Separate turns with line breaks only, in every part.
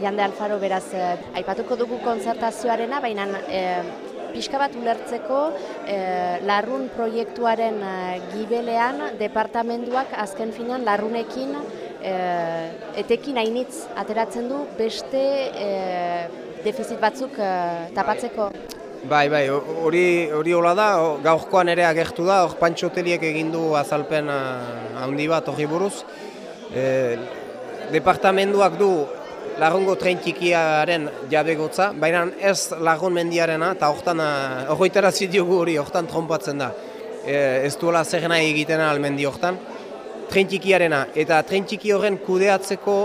Jande Alfaro beraz, eh, aipatuko dugu konzertazioarena, baina eh, pixka bat ulertzeko eh, larrun proiektuaren eh, gibelean departamenduak azken finan larrunekin eh, etekin hainitz ateratzen du beste eh, defizit batzuk eh, tapatzeko.
Bai, bai, hori hori hola da, gaurkoan ere agertu da, hor pantxoteliek egin du azalpen handi bat hori buruz. E, departamenduak du lagungo tren txikiaren jabegotza, baina ez lagun mendiarena, eta hortan horretarazi diogu hori, hortan trompatzen da. E, ez duela zer nahi egiten almendi hortan. Tren txikiarena, eta tren txiki horren kudeatzeko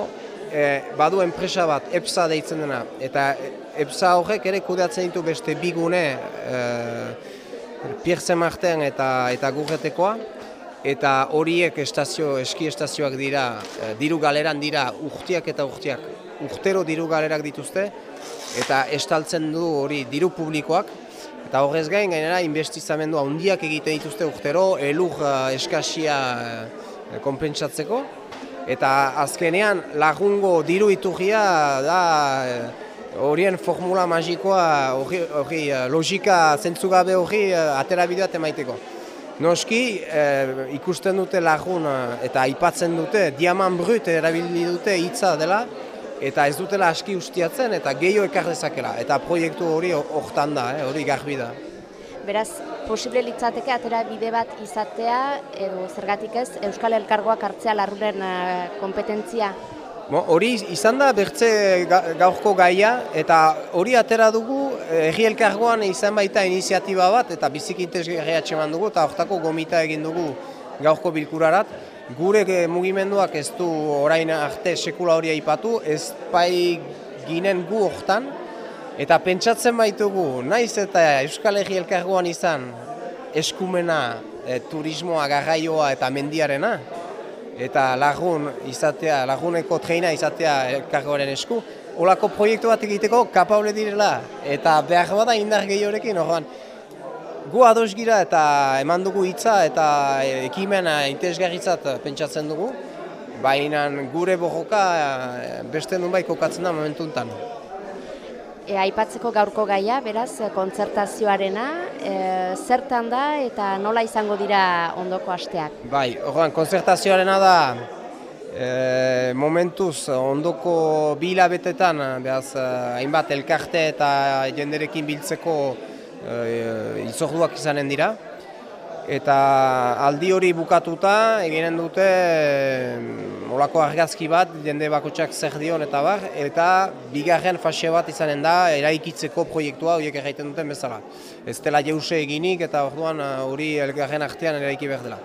e, badu enpresa bat, EPSA deitzen dena, eta EPSA horrek ere kudeatzen ditu beste bigune, e, Pierre Martin eta, eta gurretekoa, eta horiek estazio, eski estazioak dira, diru galeran dira urtiak eta urtiak, urtero diru galerak dituzte, eta estaltzen du hori diru publikoak, eta horrez gain gainera investizamendu handiak egiten dituzte urtero, elur eh, eskasia eh, konpentsatzeko, eta azkenean lagungo diru iturria da eh, horien formula magikoa, hori, hori logika zentzugabe hori eh, aterabide bat emaiteko. Noski, eh, ikusten dute lagun eta aipatzen dute, diaman brut erabili dute hitza dela, eta ez dutela aski ustiatzen eta gehiago ekar dezakela. Eta proiektu hori hortan da, eh, hori garbi da.
Beraz, posible litzateke atera bide bat izatea, edo zergatik ez, Euskal Elkargoak hartzea larruren eh, kompetentzia.
Bo, hori izan da bertze ga- gaurko gaia eta hori atera dugu eh, Herri Elkargoan izan baita iniziatiba bat eta biziki interesgarria atxeman dugu eta hortako gomita egin dugu gaurko bilkurarat. Gure mugimenduak ez du orain arte sekula hori aipatu, ez bai ginen gu hortan. Eta pentsatzen baitugu, naiz eta Euskal Herri Elkargoan izan eskumena eh, turismoa, garraioa eta mendiarena, eta lagun izatea, laguneko treina izatea elkargoaren esku, olako proiektu bat egiteko kapable direla, eta behar bada indar gehiorekin, orduan, gu ados gira eta eman dugu hitza eta ekimena interesgarritzat pentsatzen dugu, baina gure bojoka eh, beste nunbait kokatzen da momentu honetan.
E, aipatzeko gaurko gaia, beraz, kontzertazioarena, e, zertan da eta nola izango dira ondoko asteak.
Bai, orduan, konzertazioarena da e, momentuz ondoko bi hilabetetan, behaz, eh, hainbat elkarte eta jenderekin biltzeko e, izorduak izanen dira. Eta aldi hori bukatuta eginen dute olako argazki bat, jende bakotsak zer dion eta bar, eta bigarren fase bat izanen da eraikitzeko proiektua horiek erraiten duten bezala. Ez dela jeuse eginik eta orduan eh, hori elgarren artean eraiki behar dela.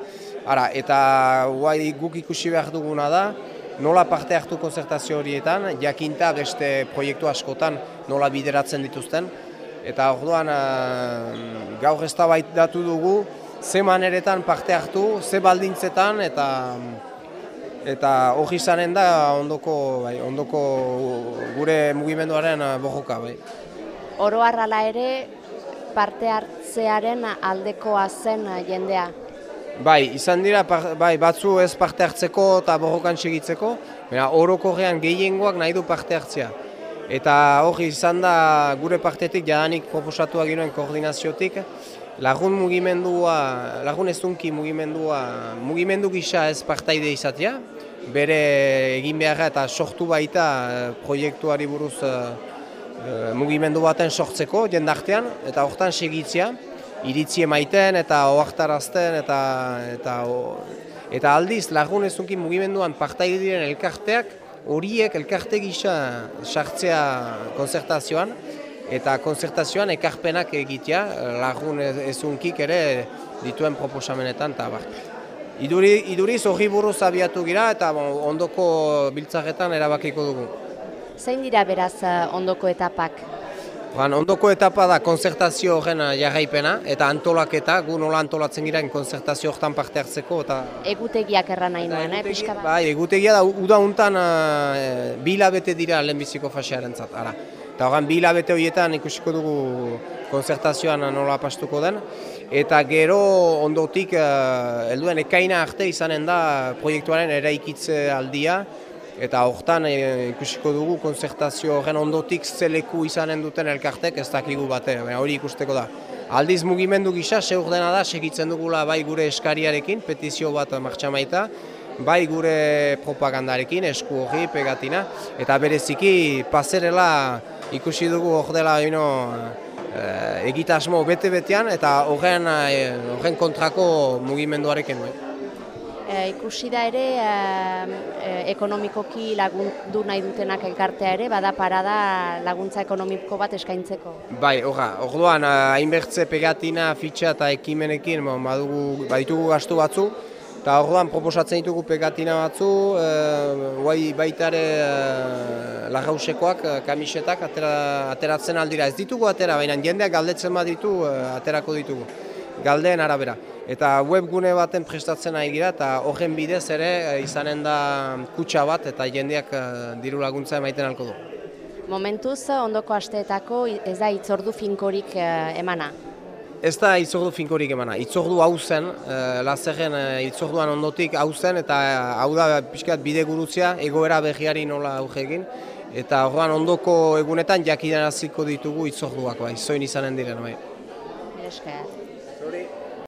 Ara, eta guai guk ikusi behar duguna da, nola parte hartu konzertazio horietan, jakinta beste proiektu askotan nola bideratzen dituzten. Eta orduan eh, gaur ez datu dugu, ze maneretan parte hartu, ze baldintzetan eta eta hori izanen da ondoko, bai, ondoko gure mugimenduaren eh, bojoka. Bai.
Oro harrala ere parte hartzearen aldekoa zen eh, jendea.
Bai, izan dira bai, batzu ez parte hartzeko eta borrokan segitzeko, baina orokorrean gehiengoak nahi du parte hartzea. Eta hori izan da gure partetik jadanik proposatu ginoen koordinaziotik, lagun mugimendua, lagun ezunki mugimendua, mugimendu gisa ez partaide izatea, bere egin beharra eta sortu baita eh, proiektuari buruz eh, mugimendu baten sortzeko jendartean, eta hortan segitzea, iritzi emaiten eta ohartarazten eta eta o- eta aldiz lagun ezunki mugimenduan partaide diren elkarteak horiek elkarte gisa sartzea konzertazioan eta konzertazioan ekarpenak egitea lagun ez- ezunkik ere dituen proposamenetan eta bar. Iduri, iduriz horri buruz abiatu gira eta ondoko biltzaretan erabakiko dugu.
Zein dira beraz eh, ondoko etapak?
Ban, ondoko etapa da konzertazio horren eh, jarraipena eta antolaketa, gu nola antolatzen gira konzertazio hortan parte hartzeko eta
Egutegiak erran nahi nuen, eh, pixka bat.
Bai, egutegia da uda hontan uh, bi hilabete dira lehenbiziko fasearentzat, ara. Eta horren bi hilabete horietan ikusiko dugu konzertazioan nola pastuko den. Eta gero ondotik uh, helduen ekaina arte izanen da proiektuaren eraikitze aldia eta hortan e, ikusiko dugu konzertazio horren ondotik zeleku izanen duten elkartek ez dakigu bate, hori ikusteko da. Aldiz mugimendu gisa, seur dena da, segitzen dugula bai gure eskariarekin, petizio bat martxamaita, bai gure propagandarekin, esku hori, pegatina, eta bereziki paserela ikusi dugu hor dela ino, e, egitasmo bete-betean, eta horren, e, horren kontrako mugimenduarekin. Bai.
E, ikusi da ere e, ekonomikoki lagundu nahi dutenak elkartea ere, bada parada laguntza ekonomiko bat eskaintzeko.
Bai, horra, orduan hainbertze pegatina, fitxa eta ekimenekin badugu, baditugu gastu batzu, eta orduan proposatzen ditugu pegatina batzu, e, baitare e, lagausekoak, kamisetak, atera, ateratzen aldira. Ez ditugu atera, baina jendeak galdetzen baditu, aterako ditugu galdeen arabera. Eta webgune baten prestatzen ari gira eta horren bidez ere eh, izanen da kutsa bat eta jendeak eh, diru laguntza emaiten alko du.
Momentuz, ondoko asteetako ez da itzordu finkorik eh, emana?
Ez da itzordu finkorik emana. Itzordu hau zen, lazerren itzorduan ondotik hau zen eta hau da pixkat bide gurutzea, egoera behiari nola auge egin. Eta horrean ondoko egunetan jakidan ditugu itzorduak, bai, zoin izanen diren. Bai.
Esker.